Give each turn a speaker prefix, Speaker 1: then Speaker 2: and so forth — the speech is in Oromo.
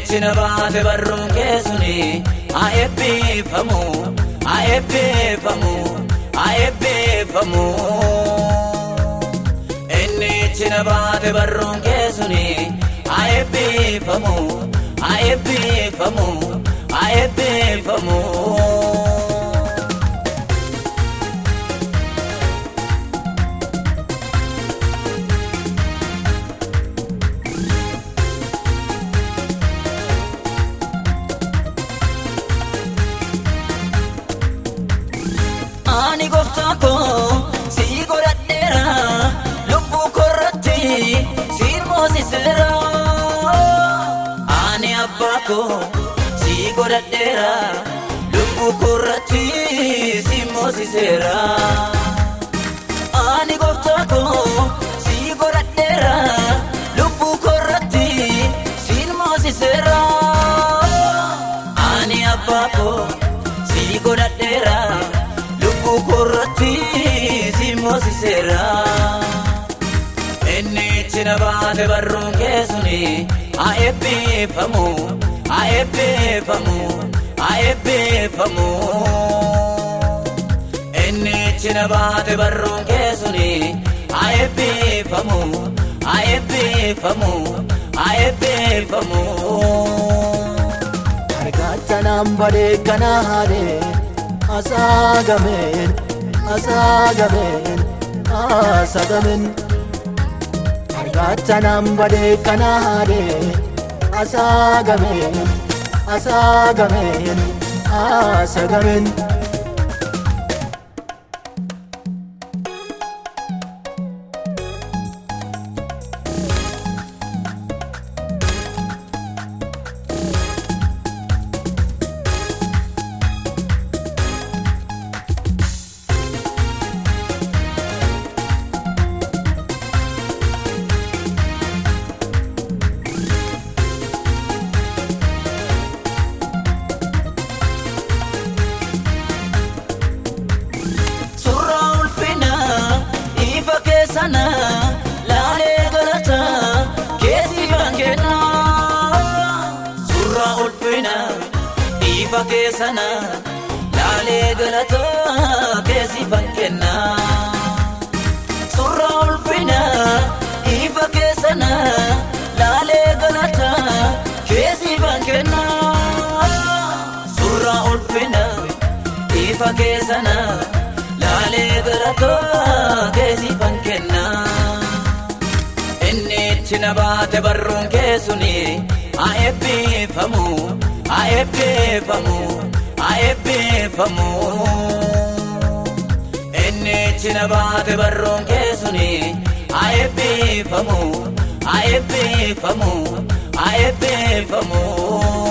Speaker 1: Jechina baate barruun keessuni haa eebbifamu haa eebbifamu haa eebbifamu. haa eebbifamu haa eebbifamu haa eebbifamu. koo si godhadheera lubbuu koorratti si moosiseera. Ani gooftaa koo si godhadheera lubbuu koorratti si moosiseera. Ani abbaa koo si godhadheera lubbuu koorratti si moosiseera. Inni itti na baate barruun keessuni. haa eebbifamu haa eebbifamu haa eebbifamu. Inni cina baate barruun keessuni haa eebbifamu haa eebbifamu haa eebbifamu.
Speaker 2: Argaatanaan badee kana haadee asaagameen asaagameen asaagameen. Kaachanaan badee kanaa haadhee asaa gameen asaa gameen asaa gameen.
Speaker 1: sana laalee galata keessibaan kenna surraa ulfina dhiiba keessana laalee galata ol kenna surraa ulfina dhiiba keessana laalee galata keessibaan kenna surraa ulfina dhiiba keessana. laalee barattoota geessifan kenna. Inni itti na baate barruun keessuni haa eebbifamu haa eebbifamu haa eebbifamu. Inni itti na baate barruun keessuni haa eebbifamu haa eebbifamu haa eebbifamu.